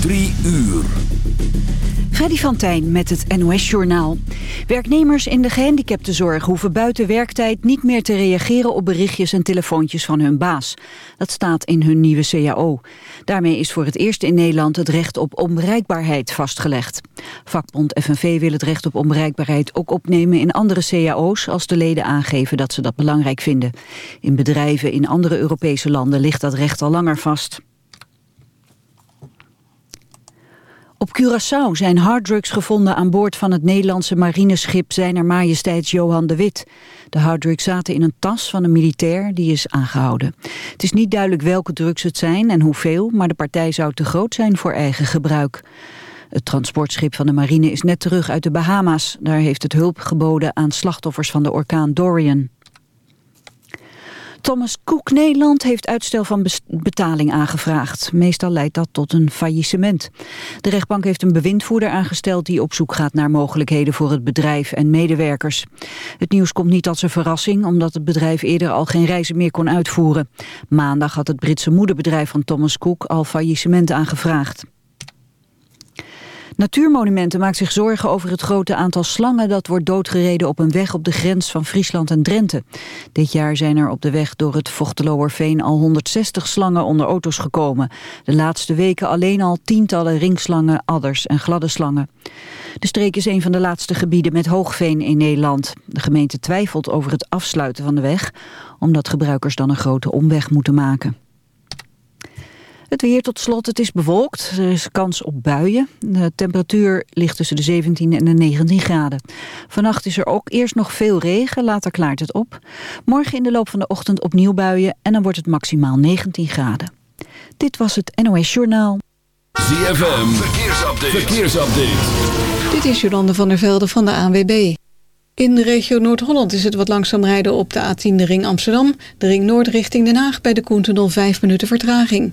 Drie uur. Freddy van Tijn met het NOS-journaal. Werknemers in de gehandicaptenzorg hoeven buiten werktijd niet meer te reageren op berichtjes en telefoontjes van hun baas. Dat staat in hun nieuwe CAO. Daarmee is voor het eerst in Nederland het recht op onbereikbaarheid vastgelegd. Vakbond FNV wil het recht op onbereikbaarheid ook opnemen in andere CAO's als de leden aangeven dat ze dat belangrijk vinden. In bedrijven in andere Europese landen ligt dat recht al langer vast. Op Curaçao zijn harddrugs gevonden aan boord van het Nederlandse marineschip Zijner Majesteit Johan de Wit. De harddrugs zaten in een tas van een militair die is aangehouden. Het is niet duidelijk welke drugs het zijn en hoeveel, maar de partij zou te groot zijn voor eigen gebruik. Het transportschip van de marine is net terug uit de Bahama's. Daar heeft het hulp geboden aan slachtoffers van de orkaan Dorian. Thomas Cook Nederland heeft uitstel van betaling aangevraagd. Meestal leidt dat tot een faillissement. De rechtbank heeft een bewindvoerder aangesteld die op zoek gaat naar mogelijkheden voor het bedrijf en medewerkers. Het nieuws komt niet als een verrassing omdat het bedrijf eerder al geen reizen meer kon uitvoeren. Maandag had het Britse moederbedrijf van Thomas Cook al faillissement aangevraagd. Natuurmonumenten maakt zich zorgen over het grote aantal slangen dat wordt doodgereden op een weg op de grens van Friesland en Drenthe. Dit jaar zijn er op de weg door het Vochteloerveen al 160 slangen onder auto's gekomen. De laatste weken alleen al tientallen ringslangen, adders en gladde slangen. De streek is een van de laatste gebieden met hoogveen in Nederland. De gemeente twijfelt over het afsluiten van de weg, omdat gebruikers dan een grote omweg moeten maken. Het weer tot slot, het is bewolkt. Er is kans op buien. De temperatuur ligt tussen de 17 en de 19 graden. Vannacht is er ook eerst nog veel regen, later klaart het op. Morgen in de loop van de ochtend opnieuw buien en dan wordt het maximaal 19 graden. Dit was het NOS Journaal. ZFM, verkeersupdate. verkeersupdate. Dit is Jolande van der Velde van de ANWB. In de regio Noord-Holland is het wat langzaam rijden op de A10 de ring Amsterdam. De ring Noord richting Den Haag bij de Koentunnel 5 minuten vertraging.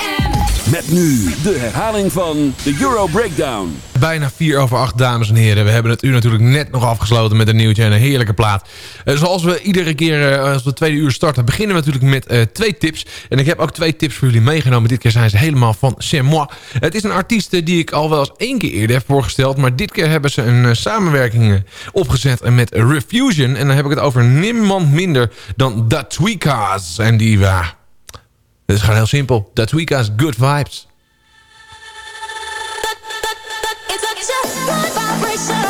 Met nu de herhaling van de Euro Breakdown. Bijna 4 over 8, dames en heren. We hebben het u natuurlijk net nog afgesloten met een nieuwtje en een heerlijke plaat. Uh, zoals we iedere keer uh, als we tweede uur starten, beginnen we natuurlijk met uh, twee tips. En ik heb ook twee tips voor jullie meegenomen. Dit keer zijn ze helemaal van C'est Moi. Het is een artiest die ik al wel eens één keer eerder heb voorgesteld. Maar dit keer hebben ze een samenwerking opgezet met Refusion. En dan heb ik het over niemand minder dan Tweakers. En die, uh, het is gewoon heel simpel. The Tweakers, good vibes. It's just.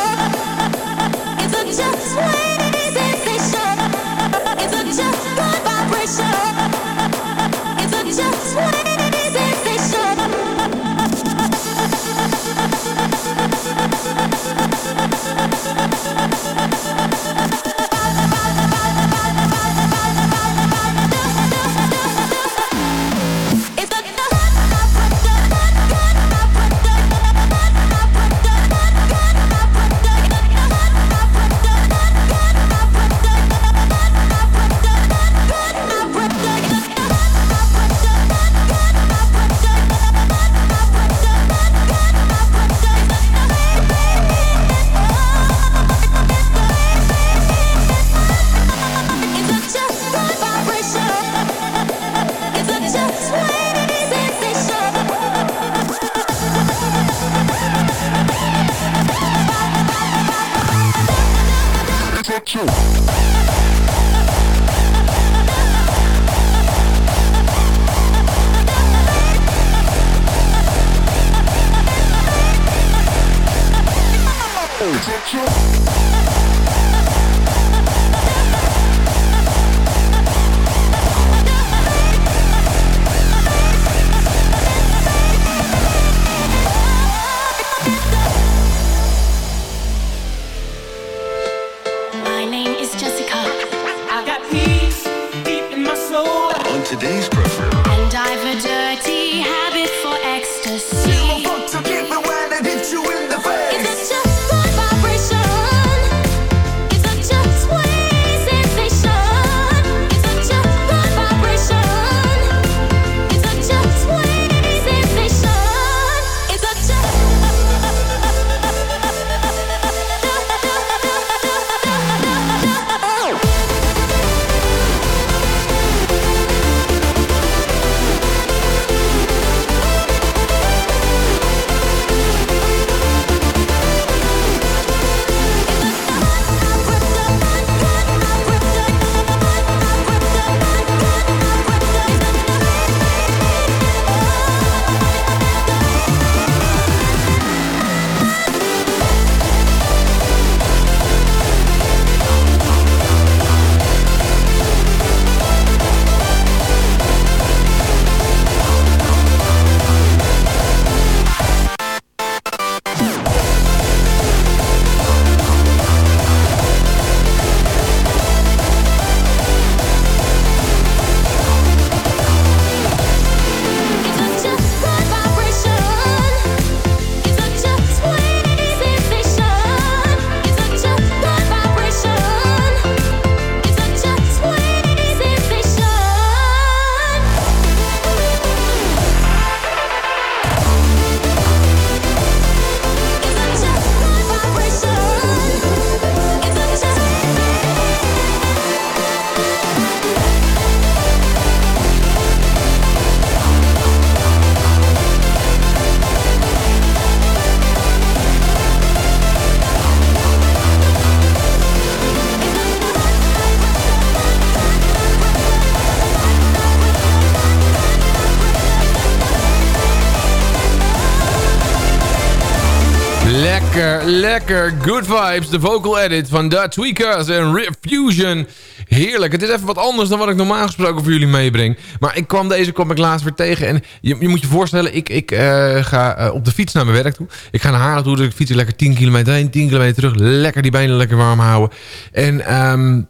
Lekker. Good vibes. De vocal edit van The Tweakers en Refusion. Heerlijk. Het is even wat anders dan wat ik normaal gesproken voor jullie meebreng. Maar ik kwam deze kwam ik laatst weer tegen. En je, je moet je voorstellen, ik, ik uh, ga uh, op de fiets naar mijn werk toe. Ik ga naar Haarlem toe, dus ik fiets lekker 10 kilometer heen, 10 kilometer terug. Lekker die benen lekker warm houden. En... Um,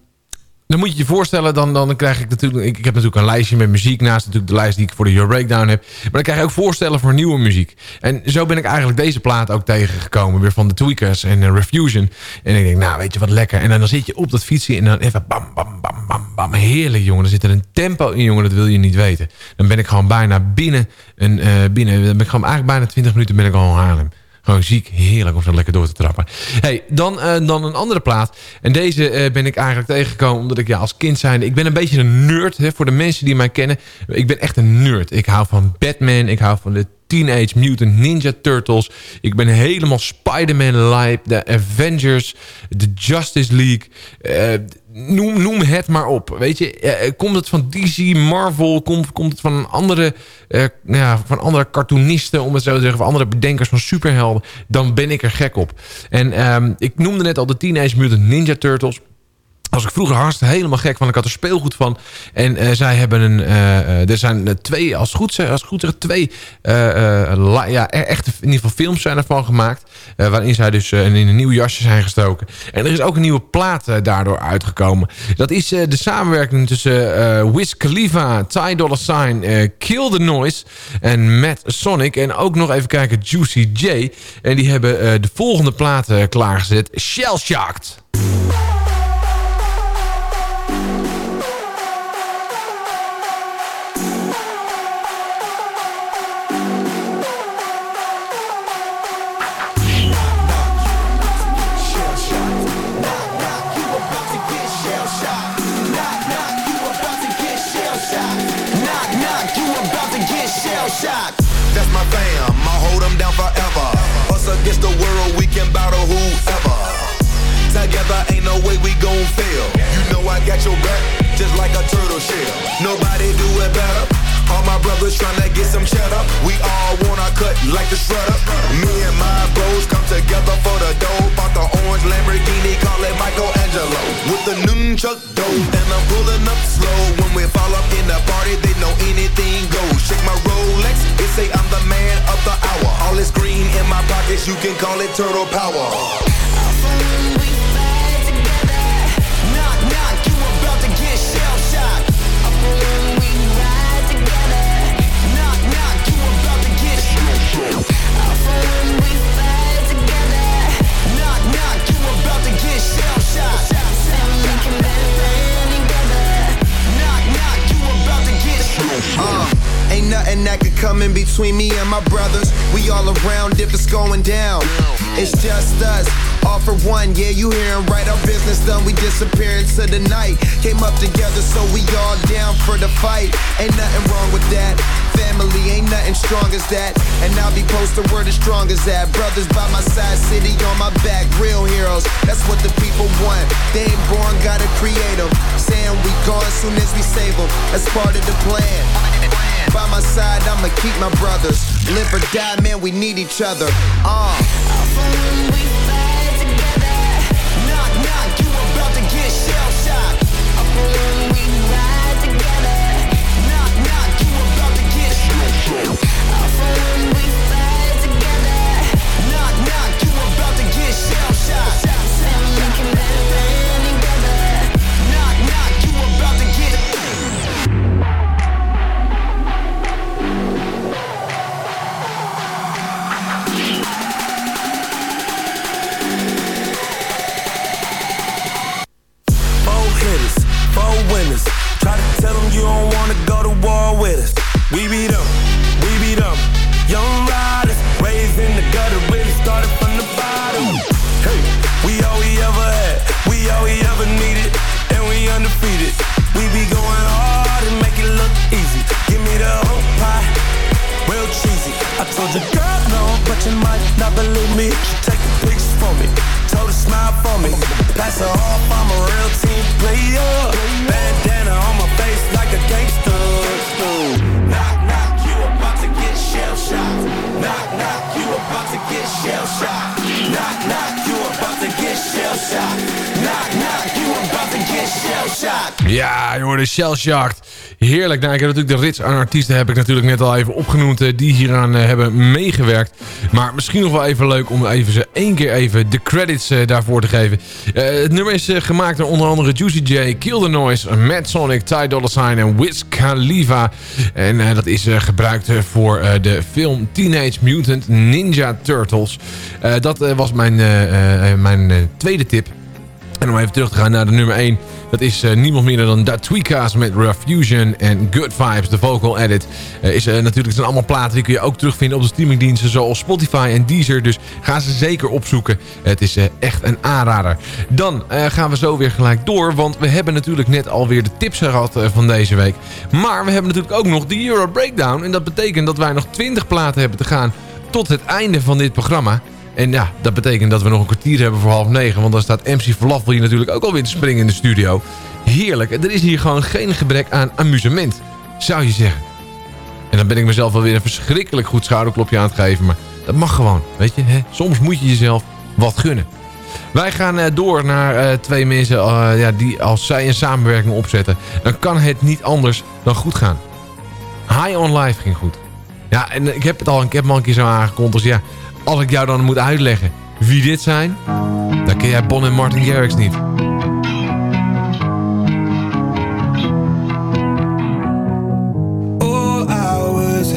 dan moet je je voorstellen, dan, dan krijg ik natuurlijk... Ik, heb natuurlijk een lijstje met muziek naast natuurlijk de lijst die ik voor de Your Breakdown heb. Maar dan krijg je ook voorstellen voor nieuwe muziek. En zo ben ik eigenlijk deze plaat ook tegengekomen. Weer van de Tweakers en Refusion. En ik denk, nou weet je wat lekker. En dan zit je op dat fietsje en dan even bam, bam, bam, bam, bam. Heerlijk jongen. Er zit er een tempo in jongen, dat wil je niet weten. Dan ben ik gewoon bijna binnen. Een, uh, binnen dan ben gewoon eigenlijk bijna 20 minuten ben ik al in Haarlem. Gewoon ziek, heerlijk om zo lekker door te trappen. Hey, dan, uh, dan een andere plaat. En deze uh, ben ik eigenlijk tegengekomen omdat ik ja, als kind zijn... Ik ben een beetje een nerd hè, voor de mensen die mij kennen. Ik ben echt een nerd. Ik hou van Batman, ik hou van de Teenage Mutant Ninja Turtles. Ik ben helemaal Spider-Man live. De Avengers. De Justice League. Uh, noem, noem het maar op. Weet je, uh, komt het van DC, Marvel? Komt, komt het van andere, uh, ja, van andere cartoonisten, om het zo te zeggen, van andere bedenkers van superhelden? Dan ben ik er gek op. En um, ik noemde net al de Teenage Mutant Ninja Turtles was ik vroeger hartstikke helemaal gek van. Ik had er speelgoed van. En uh, zij hebben een... Uh, er zijn twee, als goed, als goed zeg, twee... ja, e-, echte in ieder geval films zijn ervan gemaakt. waarin zij dus in een nieuw jasje zijn gestoken. En er is ook een nieuwe plaat daardoor uitgekomen. Dat is de samenwerking tussen Wiz Khalifa, Ty Dolla Sign, Kill the Noise en Matt Sonic. En ook nog even kijken, Juicy J. En die hebben de volgende plaat klaargezet. Shell Shocked. No way we gon' fail. You know I got your back, just like a turtle shell. Nobody do it better All my brothers tryna get some cheddar. We all wanna cut like the shredder. Me and my bros come together for the dough. Bought the orange Lamborghini, call it Michelangelo. With the nunchuck dough, and I'm pulling up slow. When we fall up in the party, they know anything goes. Shake my Rolex, they say I'm the man of the hour. All this green in my pockets, you can call it turtle power. Uh, ain't nothing that could come in between me and my brothers. We all around if it's going down. It's just us, all for one. Yeah, you hearing right? Our business done. We disappear into the night. Came up together, so we all down for the fight. Ain't nothing wrong with that. Family ain't nothing strong as that. And I'll be posted where the strongest at. Brothers by my side, city on my back. Real heroes, that's what the people want. They ain't born, gotta create them. Saying we gone as soon as we save them. That's part of the plan. By my side, I'ma keep my brothers. Live or die, man, we need each other. Uh. Me. She taking pictures for me, told her smile for me. Pass her off, I'm a real team player. Bandana on my face like a gangster. Knock, knock, you about to get shell shocked. Knock, knock, you about to get shell shocked. Knock, knock, you about to get shell shocked. Knock, knock, you about to get shell shocked. Ja, je hoorde Shell Shocked. Heerlijk. Nou, ik heb natuurlijk de rits aan artiesten heb ik natuurlijk net al even opgenoemd... eh, die hieraan eh, hebben meegewerkt. Maar misschien nog wel even leuk om even ze één keer even de credits eh, daarvoor te geven. Het nummer is gemaakt door onder andere Juicy J, Kill the Noise, Mad Sonic, Ty Dolla $ign en Wiz Khalifa. En dat is gebruikt voor de film Teenage Mutant Ninja Turtles. Dat was mijn, mijn tweede tip. En om even terug te gaan naar de nummer 1. Dat is eh, niemand minder dan Da Tweeka's met Refusion en Good Vibes. De vocal edit Eh, is eh, natuurlijk zijn allemaal platen die kun je ook terugvinden op de streamingdiensten zoals Spotify en Deezer. Dus ga ze zeker opzoeken. Het is echt een aanrader. Dan gaan we zo weer gelijk door. Want we hebben natuurlijk net alweer de tips gehad eh, van deze week. Maar we hebben natuurlijk ook nog de Euro Breakdown. En dat betekent dat wij nog 20 platen hebben te gaan tot het einde van dit programma. En ja, dat betekent dat we nog een kwartier hebben voor half negen. Want dan staat MC Falafel hier natuurlijk ook alweer te springen in de studio. Heerlijk. Er is hier gewoon geen gebrek aan amusement. Zou je zeggen. En dan ben ik mezelf wel weer een verschrikkelijk goed schouderklopje aan het geven. Maar dat mag gewoon. Weet je, hè? soms moet je jezelf wat gunnen. Wij gaan eh, door naar eh, twee mensen eh, ja, die als zij een samenwerking opzetten. Dan kan het niet anders dan goed gaan. High on Life ging goed. Ja, en ik heb het al een keer zo aangekondigd. Dus ja, als ik jou dan moet uitleggen wie dit zijn... dan ken jij Bon en Martin Garrix niet. Oh, I was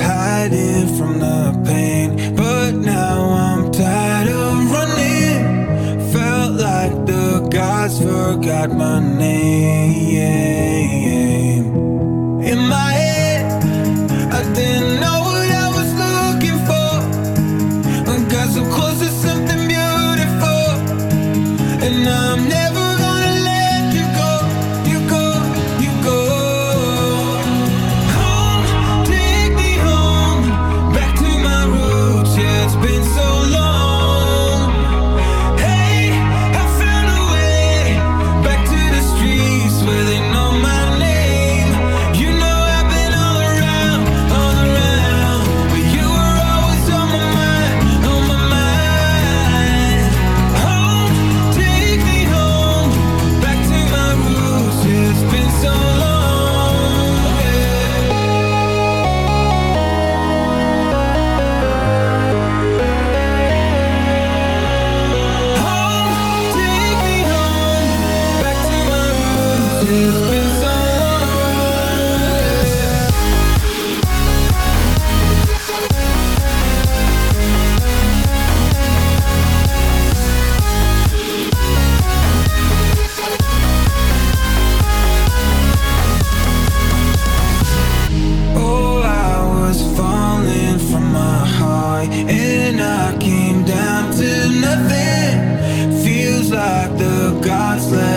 and I came down to nothing. Feels like the gods left.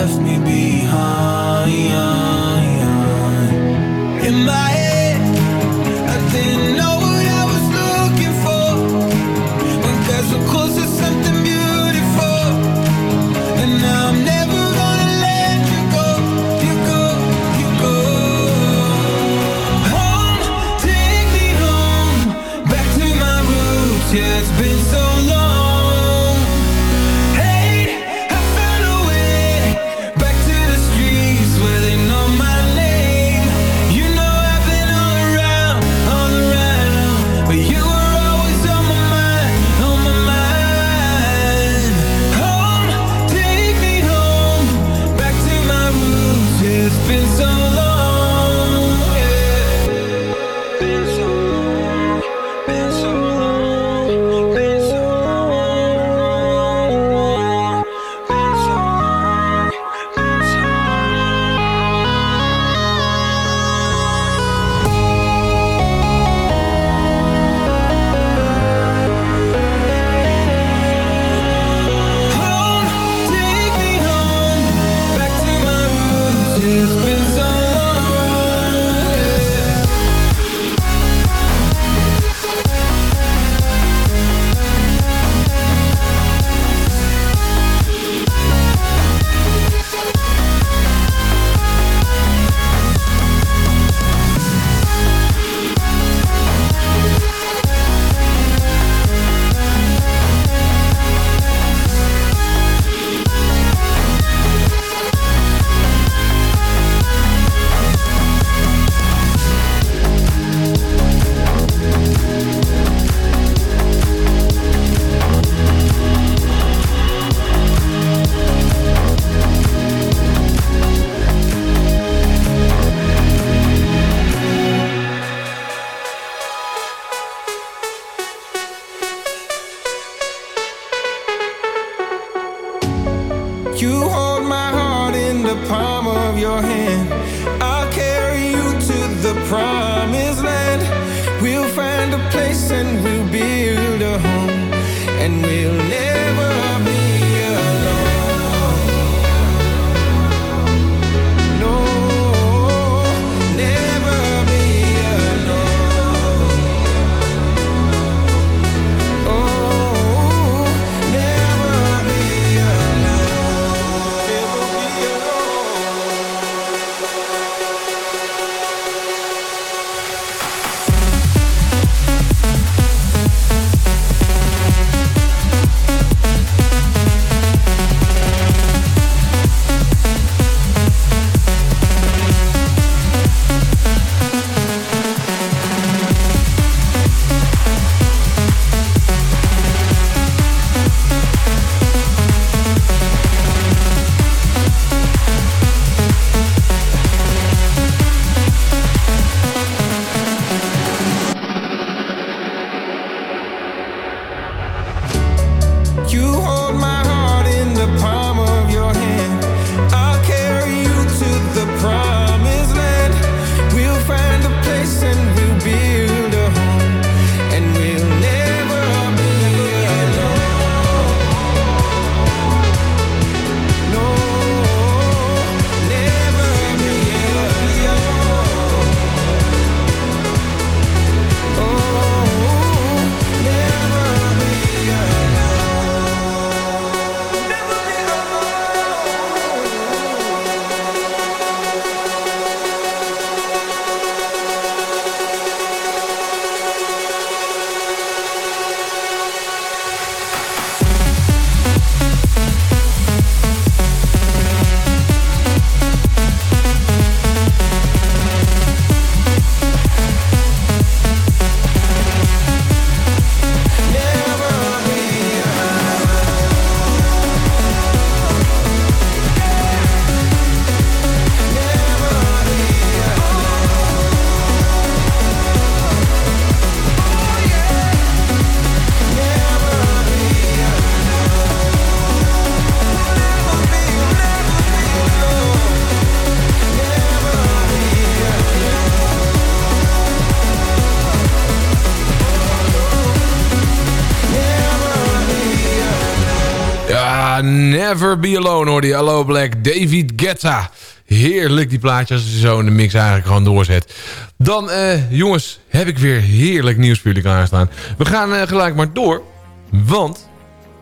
Never Be Alone hoor die Hello Black David Guetta. Heerlijk die plaatjes als je zo in de mix eigenlijk gewoon doorzet. Dan, eh, jongens, heb ik weer heerlijk nieuws voor jullie klaarstaan. We gaan eh, gelijk maar door, want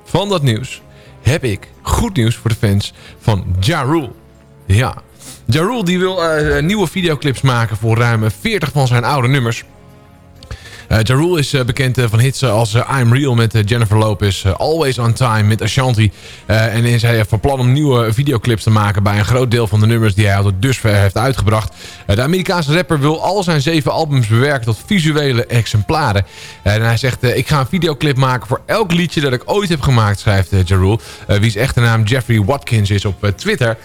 van dat nieuws heb ik goed nieuws voor de fans van Ja Rule. Ja, Ja Rule die wil eh, nieuwe videoclips maken voor ruim 40 van zijn oude nummers. Uh, is uh, bekend uh, van hits als I'm Real met Jennifer Lopez, Always On Time met Ashanti. en is hij van plan om nieuwe videoclips te maken bij een groot deel van de nummers die hij tot dusver heeft uitgebracht. de Amerikaanse rapper wil al zijn zeven albums bewerken tot visuele exemplaren. en hij zegt, ik ga een videoclip maken voor elk liedje dat ik ooit heb gemaakt, schrijft uh, Ja Rule. wie's echte naam Jeffrey Watkins is op Twitter.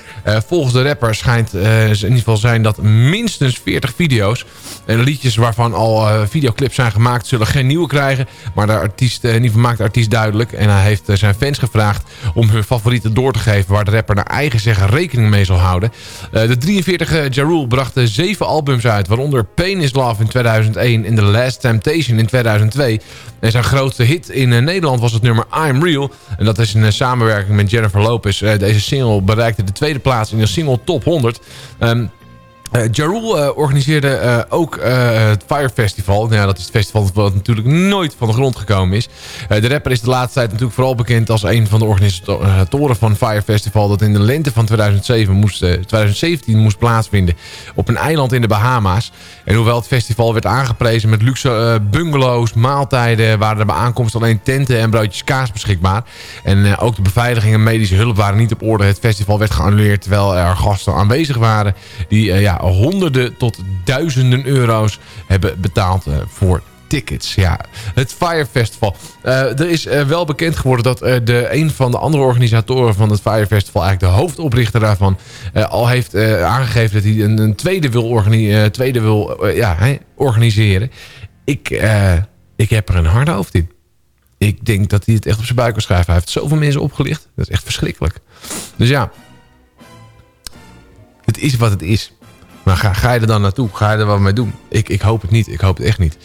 volgens de rapper schijnt in ieder geval zijn dat minstens 40 video's. En liedjes waarvan al videoclips zijn gemaakt zullen geen nieuwe krijgen. Maar de artiest, in ieder geval maakt de artiest duidelijk. En hij heeft zijn fans gevraagd om hun favorieten door te geven... waar de rapper naar eigen zeggen rekening mee zal houden. de 43 Ja Rule bracht zeven albums uit... waaronder Pain is Love in 2001 en The Last Temptation in 2002. En zijn grootste hit in Nederland was het nummer I'm Real. En dat is een samenwerking met Jennifer Lopez. deze single bereikte de tweede plaats in de single top 100... Uh, ja Rule uh, organiseerde uh, ook het Fire Festival. Nou ja, dat is het festival dat natuurlijk nooit van de grond gekomen is. de rapper is de laatste tijd natuurlijk vooral bekend als een van de organisatoren van Fire Festival... dat in de lente van 2007 moest, 2017 moest plaatsvinden op een eiland in de Bahama's. En hoewel het festival werd aangeprezen met luxe bungalows, maaltijden... waren er bij aankomst alleen tenten en broodjes kaas beschikbaar. En ook de beveiliging en medische hulp waren niet op orde. Het festival werd geannuleerd terwijl er gasten aanwezig waren... die ja, honderden tot duizenden euro's hebben betaald voor tickets. Ja, het Fire Festival. Uh, er is uh, wel bekend geworden dat uh, de, een van de andere organisatoren van het Fire Festival... eigenlijk de hoofdoprichter daarvan al heeft aangegeven... dat hij een, een tweede wil, tweede wil ja, organiseren. Ik, ik heb er een harde hoofd in. Ik denk dat hij het echt op zijn buik kan schrijven. Hij heeft zoveel mensen opgelicht. Dat is echt verschrikkelijk. Dus ja, het is wat het is. Maar ga, ga je er dan naartoe? Ga je er wat mee doen? Ik, ik hoop het niet. Ik hoop het echt niet.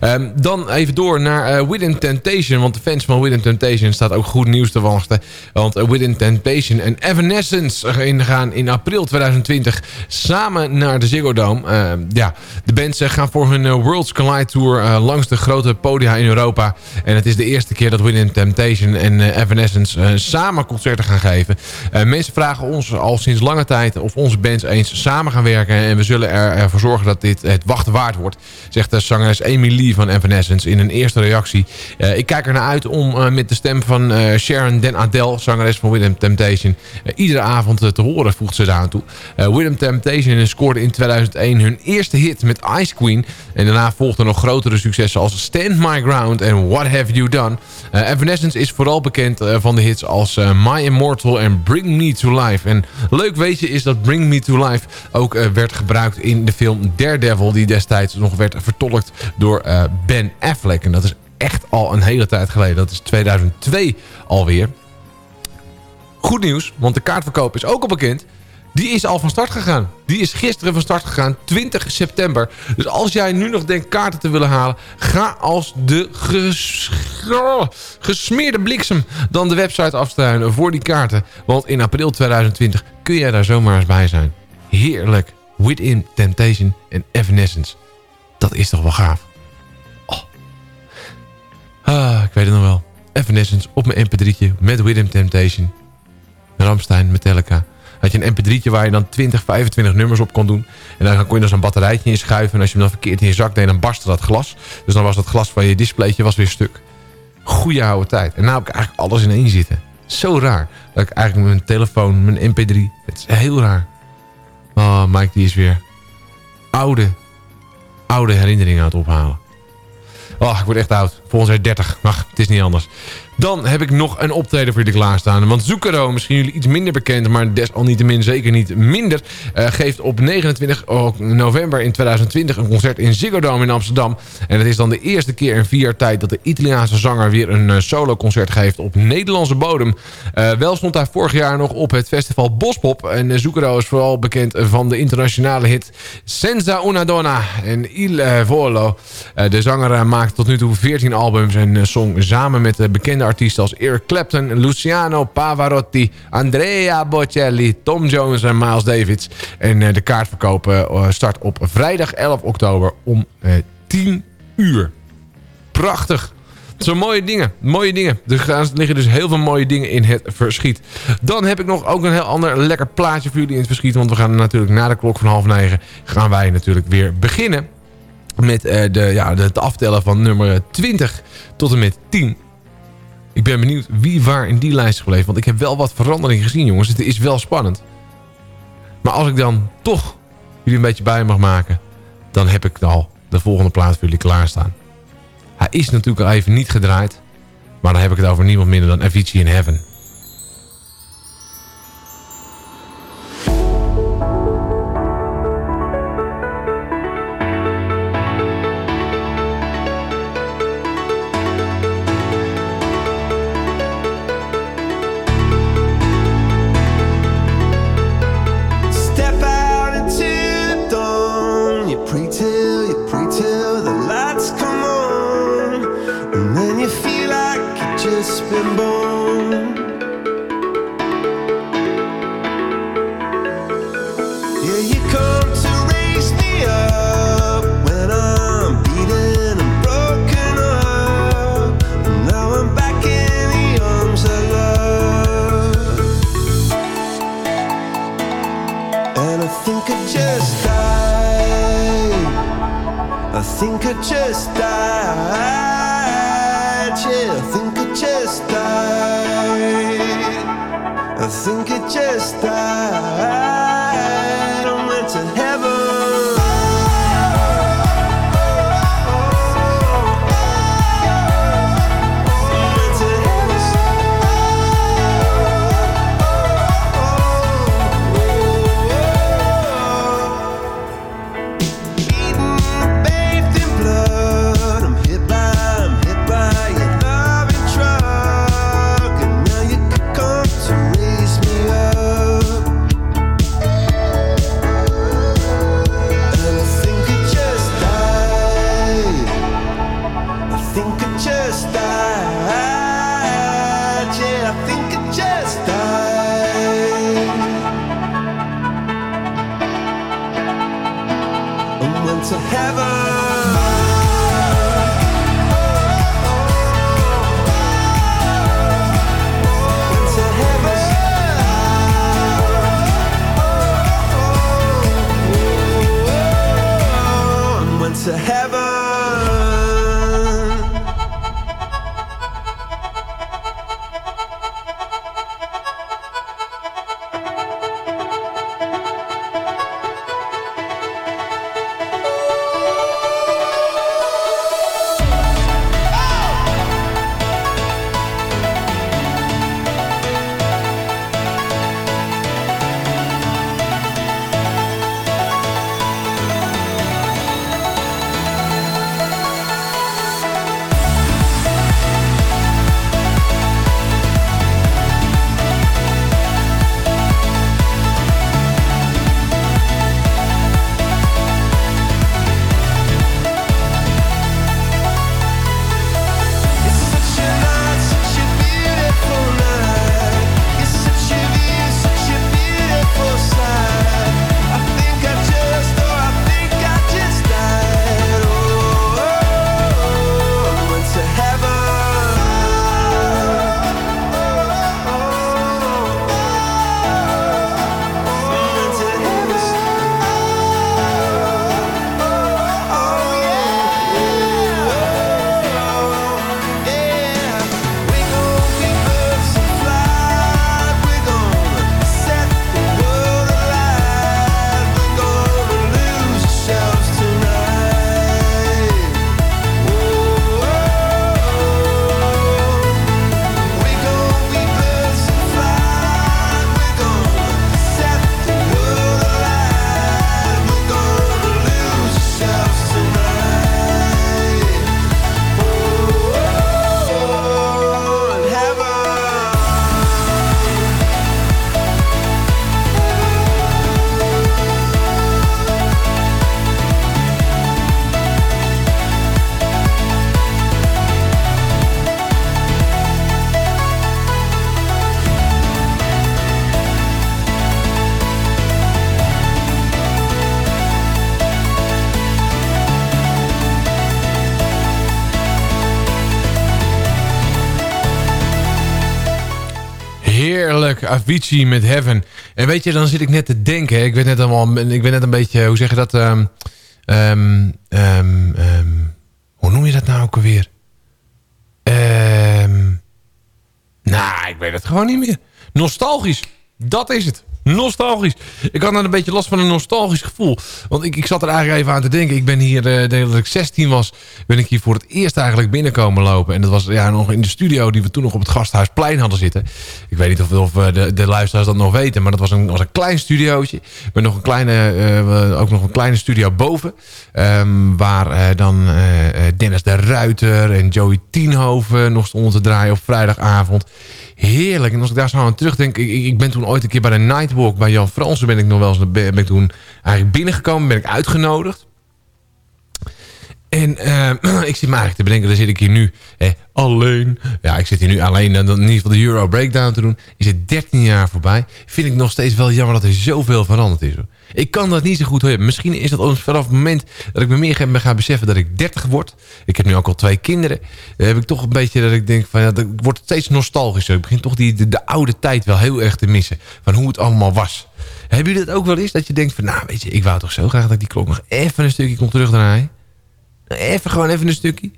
Um, dan even door naar uh, Within Temptation. Want de fans van Within Temptation staat ook goed nieuws te wachten. Want uh, Within Temptation en Evanescence gaan in april 2020 samen naar de Ziggo Dome. Uh, ja, de bands gaan voor hun Worlds Collide Tour langs de grote podia in Europa. En het is de eerste keer dat Within Temptation en Evanescence samen concerten gaan geven. mensen vragen ons al sinds lange tijd of onze bands eens samen gaan werken en we zullen ervoor zorgen dat dit het wachten waard wordt. Zegt de zangeres Lee van Evanescence in een eerste reactie. Uh, ik kijk er naar uit om uh, met de stem van Sharon Den Adel, zangeres van Willem Temptation, iedere avond te horen, voegt ze daar aan toe. Willem Temptation scoorde in 2001 hun eerste hit met Ice Queen. En daarna volgden nog grotere successen als Stand My Ground en What Have You Done. Evanescence is vooral bekend van de hits als My Immortal en Bring Me To Life. En leuk weet je is dat Bring Me To Life ook werd gebruikt in de film Daredevil... die destijds nog werd vertolkt door uh, Ben Affleck. En dat is echt al een hele tijd geleden. Dat is 2002 alweer. Goed nieuws, want de kaartverkoop is ook al bekend. Die is al van start gegaan. Die is gisteren van start gegaan, 20 september. Dus als jij nu nog denkt kaarten te willen halen... ga als de ges gesmeerde bliksem dan de website afstruinen voor die kaarten. Want in april 2020 kun jij daar zomaar eens bij zijn. Heerlijk. Within Temptation en Evanescence. Dat is toch wel gaaf. Oh. Ah, ik weet het nog wel. Evanescence op mijn mp3'tje met Within Temptation. Ramstein, Metallica. Had je een mp3'tje waar je dan 20, 25 nummers op kon doen. En dan kon je dan zo'n batterijtje in schuiven. En als je hem dan verkeerd in je zak deed, dan barstte dat glas. Dus dan was dat glas van je displaytje was weer stuk. Goeie oude tijd. En nu heb ik eigenlijk alles in één zitten. Zo raar. Dat ik eigenlijk mijn telefoon, mijn mp3... Het is heel raar. Oh, Mike die is weer oude, oude herinneringen aan het ophalen. Oh, ik word echt oud. Volgens mij 30. Maar het is niet anders. Dan heb ik nog een optreden voor jullie klaarstaan. Want Zucchero, misschien jullie iets minder bekend... maar desalniettemin zeker niet minder... Uh, geeft op 29 november in 2020 een concert in Ziggo Dome in Amsterdam. En het is dan de eerste keer in vier jaar tijd... dat de Italiaanse zanger weer een uh, solo-concert geeft op Nederlandse bodem. Uh, wel stond hij vorig jaar nog op het festival Bospop. En Zucchero is vooral bekend van de internationale hit... Senza una donna en Il Volo. de zanger maakt tot nu toe 14 albums en zong samen met uh, bekende artiesten als Eric Clapton, Luciano Pavarotti, Andrea Bocelli, Tom Jones en Miles Davids. En de kaartverkoop start op vrijdag 11 oktober om 10 uur. Prachtig. Zo mooie dingen. Mooie dingen. Er liggen dus heel veel mooie dingen in het verschiet. Dan heb ik nog ook een heel ander lekker plaatje voor jullie in het verschiet. Want we gaan natuurlijk na de klok van half negen... gaan wij natuurlijk weer beginnen met uh, de, ja, het aftellen van nummer 20 tot en met 10. Ik ben benieuwd wie waar in die lijst gebleven. Want ik heb wel wat verandering gezien, jongens. Het is wel spannend. Maar als ik dan toch jullie een beetje bij mag maken... dan heb ik al de volgende plaat voor jullie klaarstaan. Hij is natuurlijk al even niet gedraaid. Maar dan heb ik het over niemand minder dan Avicii in Heaven. nothing but Avicii met Heaven. En weet je, dan zit ik net te denken. Ik ben net, allemaal, ik ben net een beetje, hoe zeg je dat? ehm, ehm, ehm, hoe noem je dat nou ook alweer? Nou, ik weet het gewoon niet meer. Nostalgisch. Dat is het. Nostalgisch. Ik had nou een beetje last van een nostalgisch gevoel. Want ik, ik zat er eigenlijk even aan te denken. Ik ben hier, uh, dat ik 16 was, ben ik hier voor het eerst eigenlijk binnenkomen lopen. En dat was ja, nog in de studio die we toen nog op het Gasthuisplein hadden zitten. Ik weet niet of, of uh, de, de luisteraars dat nog weten. Maar dat was een, was een klein studiootje. Met nog een kleine, uh, ook nog een kleine studio boven. Um, waar dan Dennis de Ruiter en Joey Tienhoven nog stonden te draaien op vrijdagavond heerlijk. En als ik daar zo aan terugdenk... Ik, ik ben toen ooit een keer bij de Nightwalk bij Jan Fransen... ben ik nog wel eens ben ik toen eigenlijk binnengekomen. Ben ik uitgenodigd. En uh, ik zit me eigenlijk te bedenken... dan zit ik hier nu eh, alleen. Ja, ik zit hier nu alleen... dan in ieder geval de Euro Breakdown te doen. Je zit 13 jaar voorbij. Vind ik nog steeds wel jammer dat er zoveel veranderd is. Hoor. Ik kan dat niet zo goed hebben. Misschien is dat vanaf het moment dat ik me meer ga, beseffen dat ik 30 word. Ik heb nu ook al twee kinderen. Heb ik toch een beetje dat ik denk van ja, dat wordt steeds nostalgischer. Ik begin toch die, de, de, oude tijd wel heel erg te missen. Van hoe het allemaal was. Hebben jullie dat ook wel eens? Dat je denkt van nou weet je, ik wou toch zo graag dat ik die klok nog even een stukje kon terugdraaien. Even gewoon even een stukje.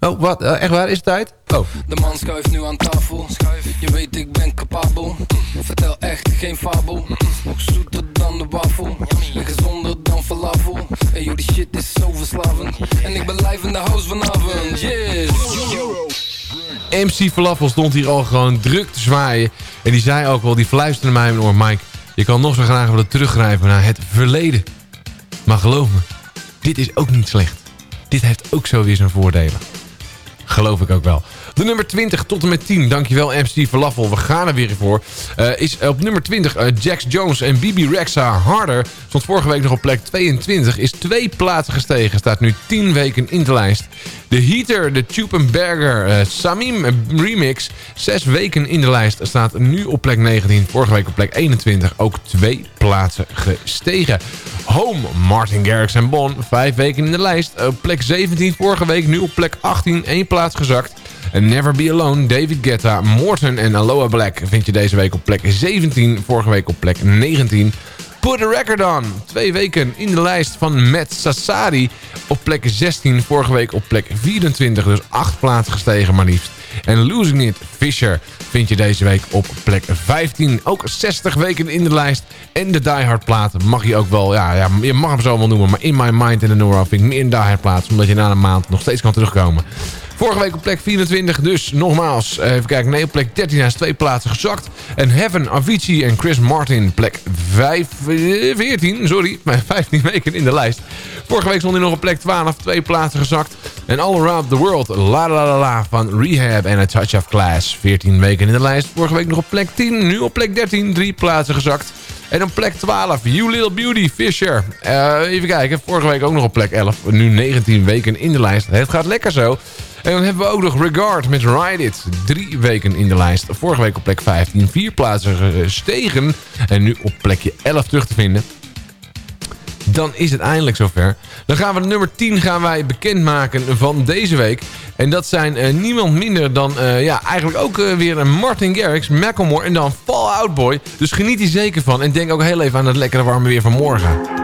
Oh, wat? Uh, echt waar? Is het tijd? Oh. De man schuift nu aan tafel. Schuif. Je weet, ik ben capabel. Vertel echt geen fabel. Nog zoeter dan de wafel. En gezonder dan falafel. En jullie shit is zo verslavend. En ik ben live in de house vanavond. Yes! MC Falafel stond hier al gewoon druk te zwaaien. En die zei ook wel, die fluisterde mij in oor. Mike, je kan nog zo graag willen teruggrijpen naar het verleden. Maar geloof me, dit is ook niet slecht. Dit heeft ook zo weer zijn voordelen. Geloof ik ook wel. De nummer 20 tot en met 10. Dankjewel MC Falafel. We gaan er weer voor. Uh, is op nummer 20 uh, Jax Jones en Bibi Rexa Harder. Stond vorige week nog op plek 22. Is twee plaatsen gestegen. Staat nu 10 weken in de lijst. De Heater, de Chupenberger uh, Samim remix. Zes weken in de lijst. Staat nu op plek 19. Vorige week op plek 21. Ook twee plaatsen gestegen. Home, Martin Garrix en Bon. Vijf weken in de lijst. Op plek 17 vorige week. Nu op plek 18. één plaats gezakt. Never Be Alone, David Guetta, Morton en Aloha Black vind je deze week op plek 17. Vorige week op plek 19. Put a Record On. Twee weken in de lijst van Matt Sassari. Op plek 16. Vorige week op plek 24. Dus acht plaatsen gestegen maar liefst. En Losing It, Fisher, vind je deze week op plek 15. Ook 60 weken in de lijst. En de Die Hard plaat mag je ook wel... Ja, ja je mag hem zo wel noemen. Maar In My Mind en de Nora vind ik meer een Die Hard plaats. Omdat je na een maand nog steeds kan terugkomen. Vorige week op plek 24, dus nogmaals. Even kijken, nee, op plek 13 hij is twee plaatsen gezakt. En Heaven, Avicii en Chris Martin, plek 5, 14, sorry, 15 weken in de lijst. Vorige week stond hij nog op plek 12, twee plaatsen gezakt. En All Around the World, La La La La van Rehab en A Touch of Class. 14 weken in de lijst. Vorige week nog op plek 10, nu op plek 13, drie plaatsen gezakt. En op plek 12, You Little Beauty, Fisher. Uh, even kijken, vorige week ook nog op plek 11. Nu 19 weken in de lijst. Het gaat lekker zo. En dan hebben we ook nog Regard met Ride It. Drie weken in de lijst. Vorige week op plek 15. Vier plaatsen gestegen. En nu op plekje 11 terug te vinden. Dan is het eindelijk zover. Dan gaan we nummer 10 gaan wij bekendmaken van deze week. En dat zijn uh, niemand minder dan uh, ja, eigenlijk ook uh, weer Martin Garrix, Macklemore en dan Fall Out Boy. Dus geniet hier zeker van. En denk ook heel even aan het lekkere warme weer van morgen.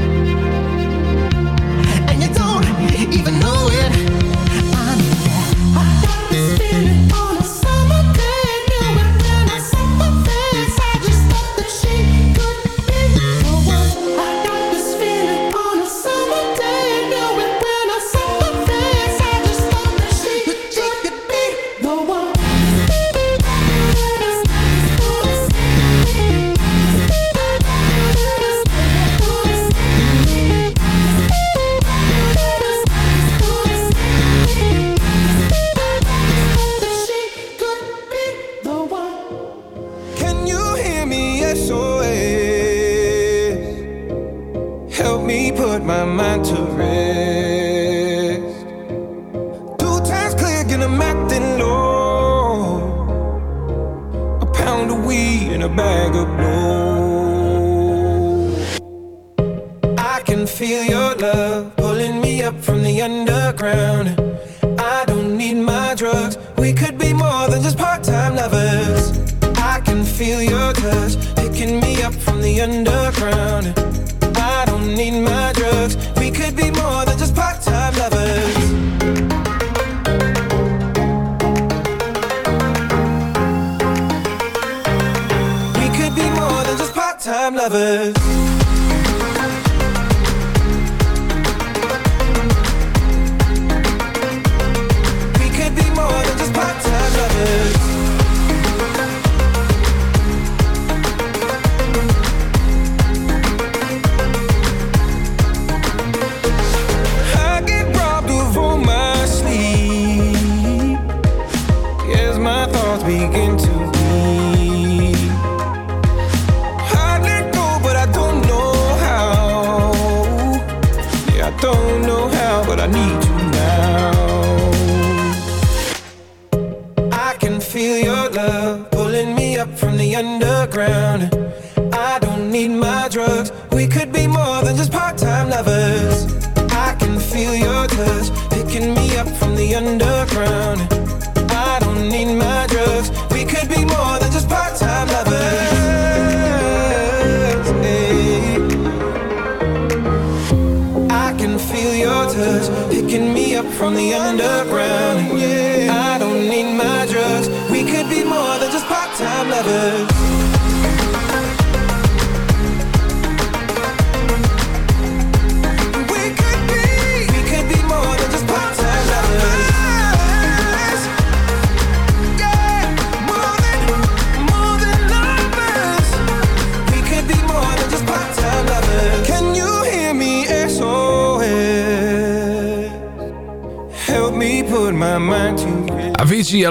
lovers.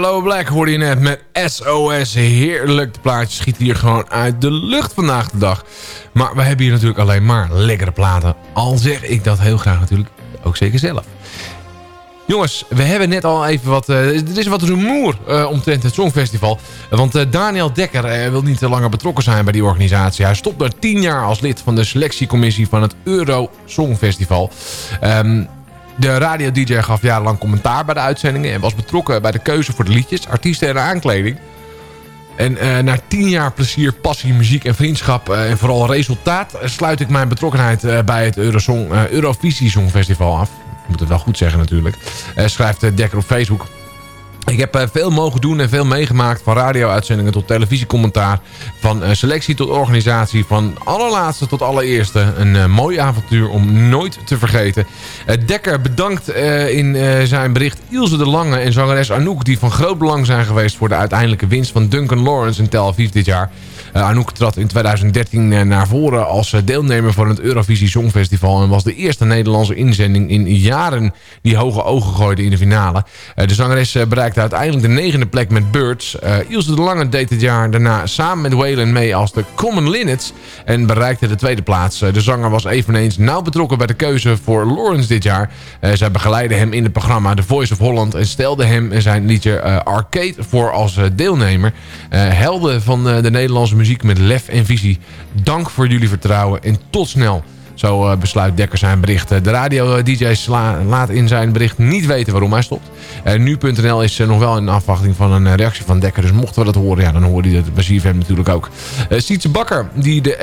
Hello Black hoorde je net met SOS. Heerlijk, de plaatjes schieten hier gewoon uit de lucht vandaag de dag. Maar we hebben hier natuurlijk alleen maar lekkere platen. Al zeg ik dat heel graag natuurlijk ook zeker zelf. Jongens, we hebben net al even wat... eh, er is wat rumoer eh, omtrent het Songfestival. Want eh, Daniel Dekker wil niet te langer betrokken zijn bij die organisatie. Hij stopt er tien jaar als lid van de selectiecommissie van het Euro Songfestival. Ehm, de radio-dj gaf jarenlang commentaar bij de uitzendingen... en was betrokken bij de keuze voor de liedjes, artiesten en aankleding. En eh, na tien jaar plezier, passie, muziek en vriendschap... eh, en vooral resultaat... sluit ik mijn betrokkenheid eh, bij het Eurosong, Eurovisie Songfestival af. Ik moet het wel goed zeggen natuurlijk. Schrijft Dekker op Facebook. Ik heb uh, veel mogen doen en veel meegemaakt. Van radio-uitzendingen tot televisiecommentaar. Van uh, selectie tot organisatie. Van allerlaatste tot allereerste. Een uh, mooi avontuur om nooit te vergeten. Dekker bedankt in zijn bericht Ilse de Lange en zangeres Anouk... die van groot belang zijn geweest voor de uiteindelijke winst van Duncan Lawrence in Tel Aviv dit jaar. Anouk trad in 2013 naar voren als deelnemer van het Eurovisie Songfestival... en was de eerste Nederlandse inzending in jaren die hoge ogen gooide in de finale. de zangeres bereikte uiteindelijk de negende plek met Birds. Uh, Ilse de Lange deed dit jaar daarna samen met Waylon mee als de Common Linnets en bereikte de tweede plaats. Uh, de zanger was eveneens nauw betrokken bij de keuze voor Lawrence dit jaar. Uh, zij begeleidde hem in het programma The Voice of Holland en stelde hem zijn liedje Arcade voor als deelnemer. helden van de Nederlandse muziek met lef en visie. Dank voor jullie vertrouwen en tot snel. Zo uh, besluit Dekker zijn bericht. De radio-dj laat in zijn bericht niet weten waarom hij stopt. Nu.nl is nog wel in afwachting van een reactie van Dekker. Dus mochten we dat horen, ja, dan horen die dat bij CFM natuurlijk ook. Sietse Bakker, die de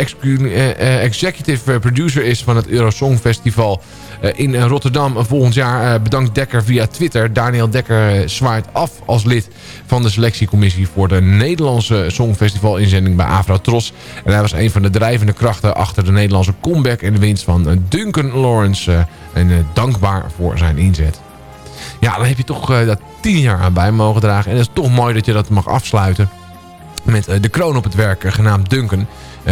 executive producer is van het Eurosong Festival in Rotterdam volgend jaar, bedankt Dekker via Twitter. Daniel Dekker zwaait af als lid van de selectiecommissie voor de Nederlandse Songfestival inzending bij Afro Tros. En hij was een van de drijvende krachten achter de Nederlandse comeback en de van Duncan Lawrence. En dankbaar voor zijn inzet. Ja, dan heb je toch dat tien jaar aan bij mogen dragen. En het is toch mooi dat je dat mag afsluiten met de kroon op het werk, genaamd Duncan.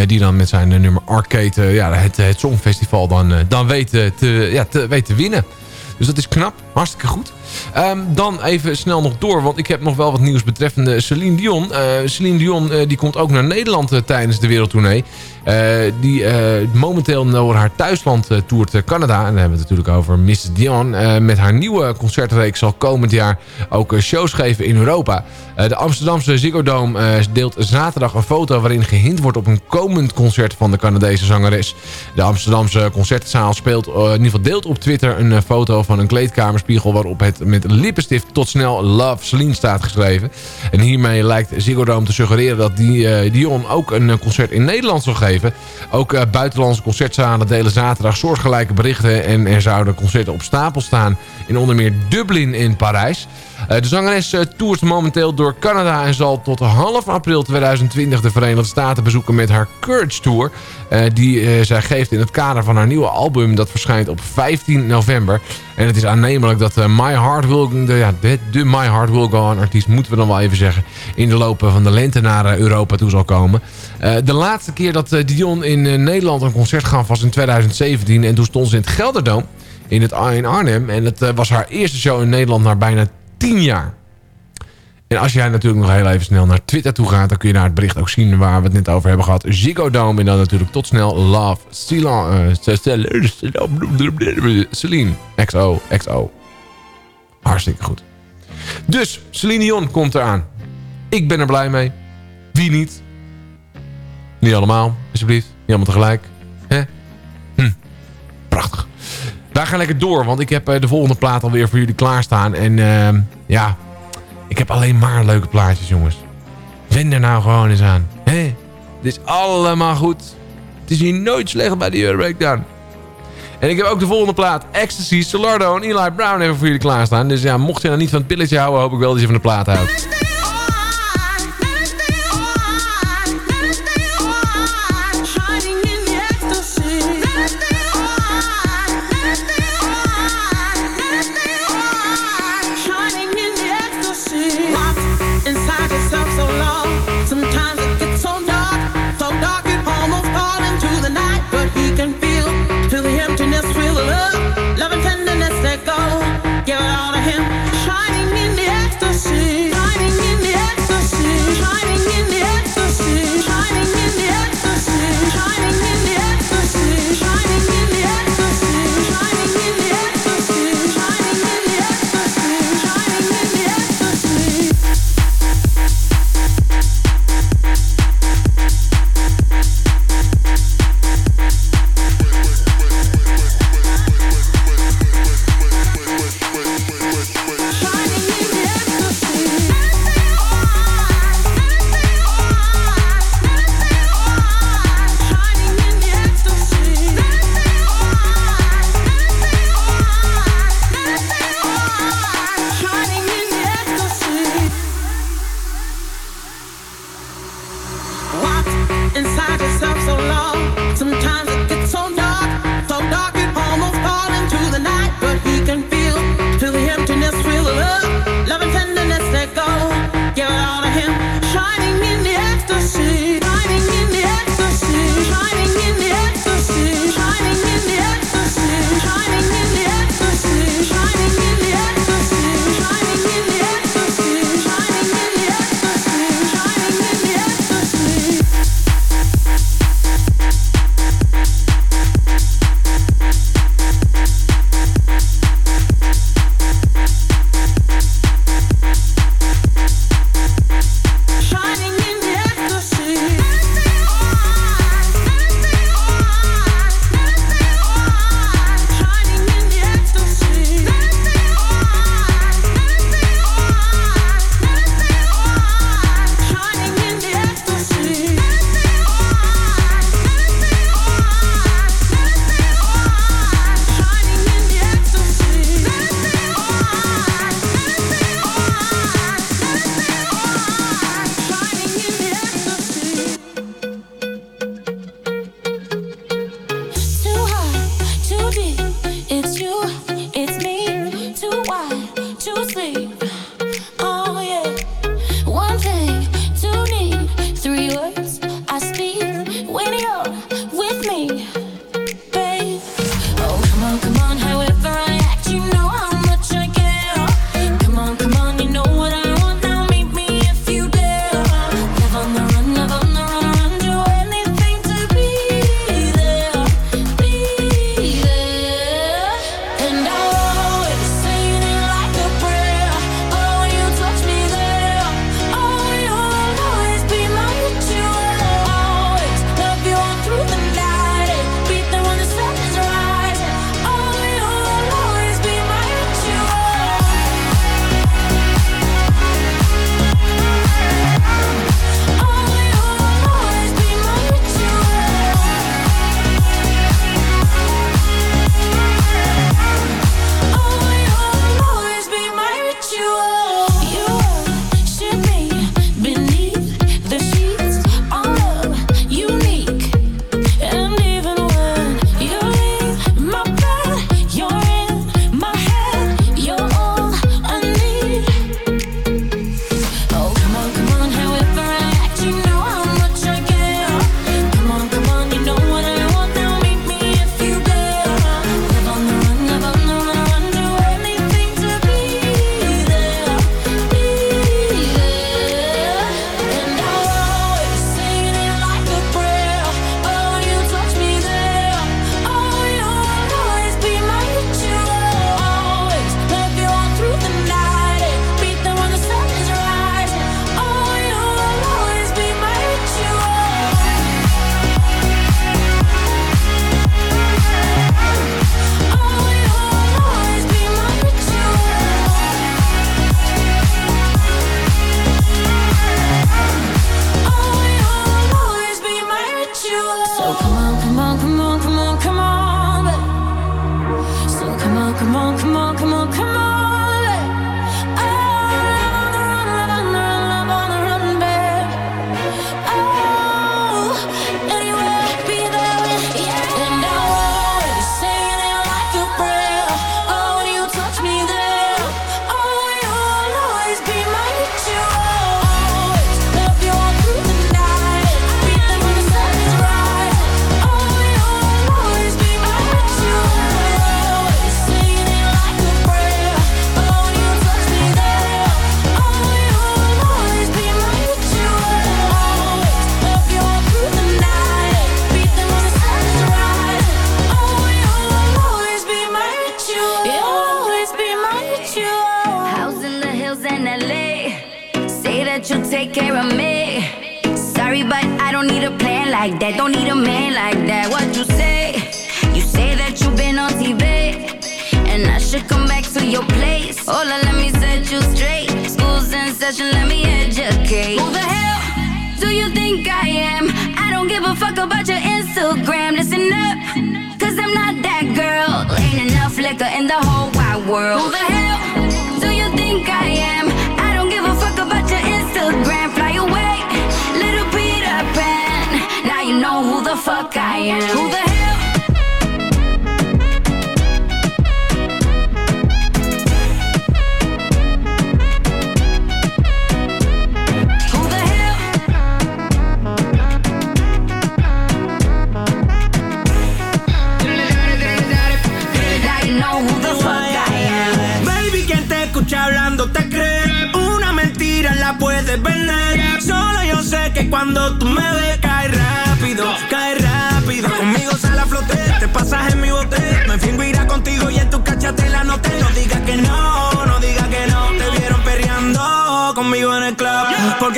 die dan met zijn nummer Arcade ja, het, het Songfestival dan, dan weet, te, ja, te, weet te winnen. Dus dat is knap, hartstikke goed. Um, dan even snel nog door, want ik heb nog wel wat nieuws betreffende Celine Dion. Uh, Celine Dion uh, die komt ook naar Nederland uh, tijdens de wereldtournee. die momenteel door haar thuisland toert Canada. En dan hebben we het natuurlijk over Miss Dion. met haar nieuwe concertreeks zal komend jaar ook shows geven in Europa. de Amsterdamse Ziggo Dome deelt zaterdag een foto waarin gehind wordt op een komend concert van de Canadese zangeres. De Amsterdamse concertzaal speelt, in ieder geval deelt op Twitter een foto van een kleedkamerspiegel waarop het met lippenstift tot snel Love Celine staat geschreven. En hiermee lijkt Ziggo Dome te suggereren dat die, uh, Dion ook een concert in Nederland zal geven. Ook uh, buitenlandse concertzalen delen zaterdag soortgelijke berichten en er zouden concerten op stapel staan in onder meer Dublin in Parijs. Uh, de zangeres uh, toert momenteel door Canada en zal tot half april 2020 de Verenigde Staten bezoeken met haar Courage Tour. Uh, die zij geeft in het kader van haar nieuwe album dat verschijnt op 15 november. En het is aannemelijk dat My Heart Will, de, ja, de, My Heart Will Go On artiest, moeten we dan wel even zeggen, in de loop van de lente naar Europa toe zal komen. de laatste keer dat Dion in Nederland een concert gaf was in 2017 en toen stond ze in het Gelderdoom in, het, in Arnhem. En het was haar eerste show in Nederland na bijna 10 jaar. En als jij natuurlijk nog heel even snel naar Twitter toe gaat... dan kun je daar het bericht ook zien waar we het net over hebben gehad. Ziggo Dome en dan natuurlijk tot snel Love Celine. XO, XO. Hartstikke goed. Dus, Celine Dion komt eraan. Ik ben er blij mee. Wie niet? Niet allemaal, alsjeblieft. Niet allemaal tegelijk. Hm. Prachtig. Wij gaan lekker door, want ik heb de volgende plaat alweer voor jullie klaarstaan. En uh, ja, ik heb alleen maar leuke plaatjes, jongens. Wend er nou gewoon eens aan. Hè? Het is allemaal goed. Het is hier nooit slecht bij de Euro Breakdown. En ik heb ook de volgende plaat. Ecstasy, Solardo en Eli Brown even voor jullie klaarstaan. Dus ja, mocht je nou niet van het pilletje houden, hoop ik wel dat je van de plaat houdt.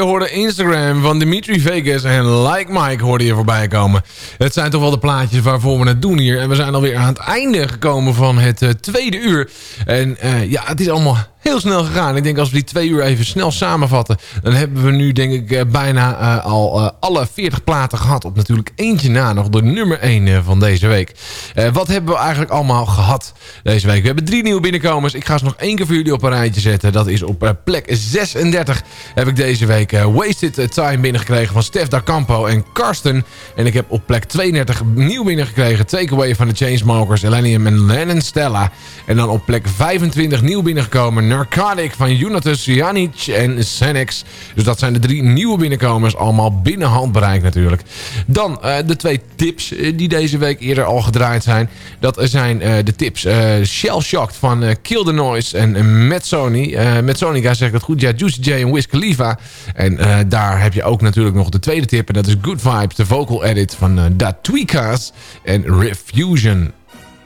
je hoorde Instagram van Dimitri Vegas en Like Mike hoorde je voorbij komen. Het zijn toch wel de plaatjes waarvoor we het doen hier. En we zijn alweer aan het einde gekomen van het eh, tweede uur. En eh, ja, het is allemaal heel snel gegaan. Ik denk als we die twee uur even snel samenvatten... dan hebben we nu denk ik eh, bijna eh, al eh, alle 40 platen gehad. Op natuurlijk eentje na nog de nummer 1 van deze week. Wat hebben we eigenlijk allemaal gehad deze week? We hebben drie nieuwe binnenkomers. Ik ga ze nog één keer voor jullie op een rijtje zetten. Dat is op plek 36 heb ik deze week Wasted Time binnengekregen van Stef Da Campo en Karsten. En ik heb op plek 32 nieuw binnengekregen Take Away van de Chainsmokers, Elenium en Lennon Stella. En dan op plek 25 nieuw binnengekomen Narcotic van Unatus, Janic en Senex. Dus dat zijn de drie nieuwe binnenkomers. Allemaal binnen handbereik natuurlijk. Dan eh, de twee tips eh, die deze week eerder al gedraaid zijn. Dat zijn eh, de tips Shell Shocked van Kill the Noise en Met Sony. Met Sonica zeg ik het goed. Ja, Juicy J en Wiz Khalifa. En daar heb je ook natuurlijk nog de tweede tip. En dat is Good Vibes, de vocal edit van uh, Da Tweakers en Refusion.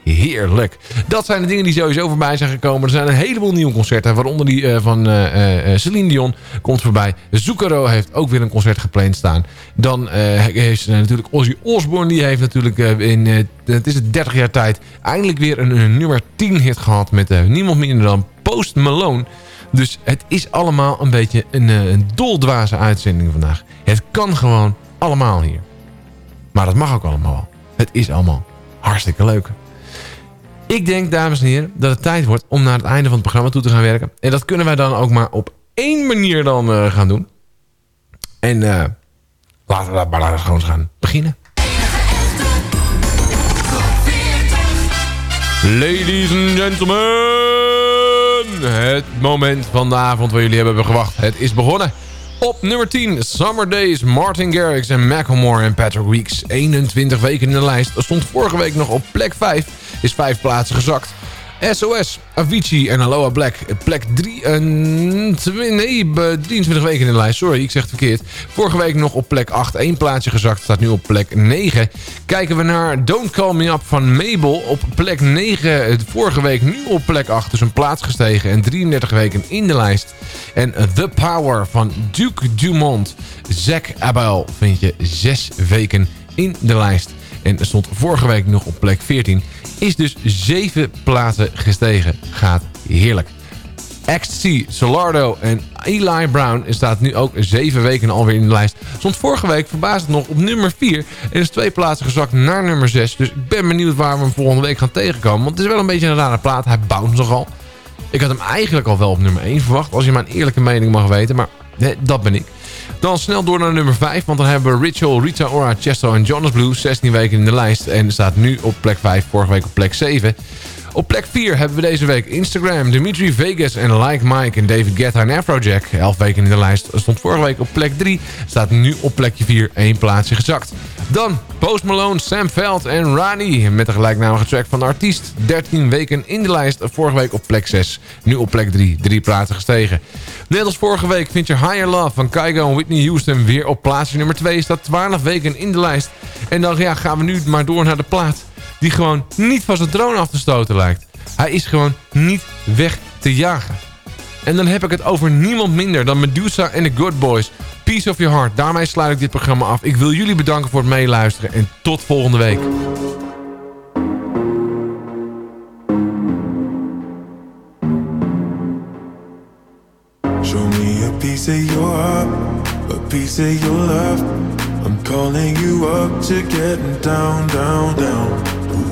Heerlijk. Dat zijn de dingen die sowieso voorbij zijn gekomen. Er zijn een heleboel nieuwe concerten. Waaronder die uh, van uh, Celine Dion komt voorbij. Zucchero heeft ook weer een concert gepland staan. Dan heeft natuurlijk Ozzy Osbourne. Die heeft natuurlijk in het is het 30 jaar tijd eindelijk weer een, een nummer 10 hit gehad. Met niemand minder dan Post Malone. Dus het is allemaal een beetje een, een doldwaze uitzending vandaag. Het kan gewoon allemaal hier. Maar dat mag ook allemaal. Het is allemaal hartstikke leuk. Ik denk, dames en heren, dat het tijd wordt om naar het einde van het programma toe te gaan werken. En dat kunnen wij dan ook maar op één manier dan uh, gaan doen. En uh, laten we maar laten gewoon gaan beginnen. Ladies and gentlemen, het moment van de avond waar jullie hebben gewacht. Het is begonnen. Op nummer 10, Summer Days, Martin Garrix en Macklemore en Patrick Weeks. 21 weken in de lijst. Stond vorige week nog op plek 5, is 5 plaatsen gezakt. SOS, Avicii en Aloha Black. Plek 3, uh, nee, 23 weken in de lijst. Sorry, ik zeg het verkeerd. Vorige week nog op plek 8, één plaatsje gezakt. Staat nu op plek 9. Kijken we naar Don't Call Me Up van Mabel. Op plek 9, vorige week nu op plek 8. Dus een plaats gestegen en 33 weken in de lijst. En The Power van Duke Dumont. Zack Abel vind je 6 weken in de lijst. En stond vorige week nog op plek 14 is dus 7 plaatsen gestegen. Gaat heerlijk. Ecstasy, Solardo en Eli Brown staat nu ook 7 weken alweer in de lijst. Stond vorige week verbaasd nog op nummer 4 en is twee plaatsen gezakt naar nummer 6. Dus ik ben benieuwd waar we hem volgende week gaan tegenkomen. Want het is wel een beetje een rare plaat. Hij bounce nogal. Ik had hem eigenlijk al wel op nummer 1 verwacht. Als je mijn eerlijke mening mag weten. Maar dat ben ik. Dan snel door naar nummer 5. Want dan hebben we Ritual, Rita Ora, Chesto en Jonas Blue. 16 weken in de lijst. En staat nu op plek 5. Vorige week op plek 7. Op plek 4 hebben we deze week Instagram, Dimitri Vegas en Like Mike en David Guetta en Afrojack. 11 weken in de lijst. Stond vorige week op plek 3. Staat nu op plekje 4. één plaatsje gezakt. Dan Post Malone, Sam Veld en Rani. Met de gelijknamige track van artiest. 13 weken in de lijst. Vorige week op plek 6. Nu op plek 3. Drie plaatsen gestegen. Net als vorige week vind je Higher Love van Kygo en Whitney Houston weer op plaatsje nummer 2. Staat 12 weken in de lijst. En dan ja, gaan we nu maar door naar de plaat. Die gewoon niet van zijn troon af te stoten lijkt. Hij is gewoon niet weg te jagen. En dan heb ik het over niemand minder dan Medusa en de Good Boys. Peace of Your Heart. Daarmee sluit ik dit programma af. Ik wil jullie bedanken voor het meeluisteren. En tot volgende week. Show me a piece of your a piece of your love. I'm calling you up to getting down, down, down.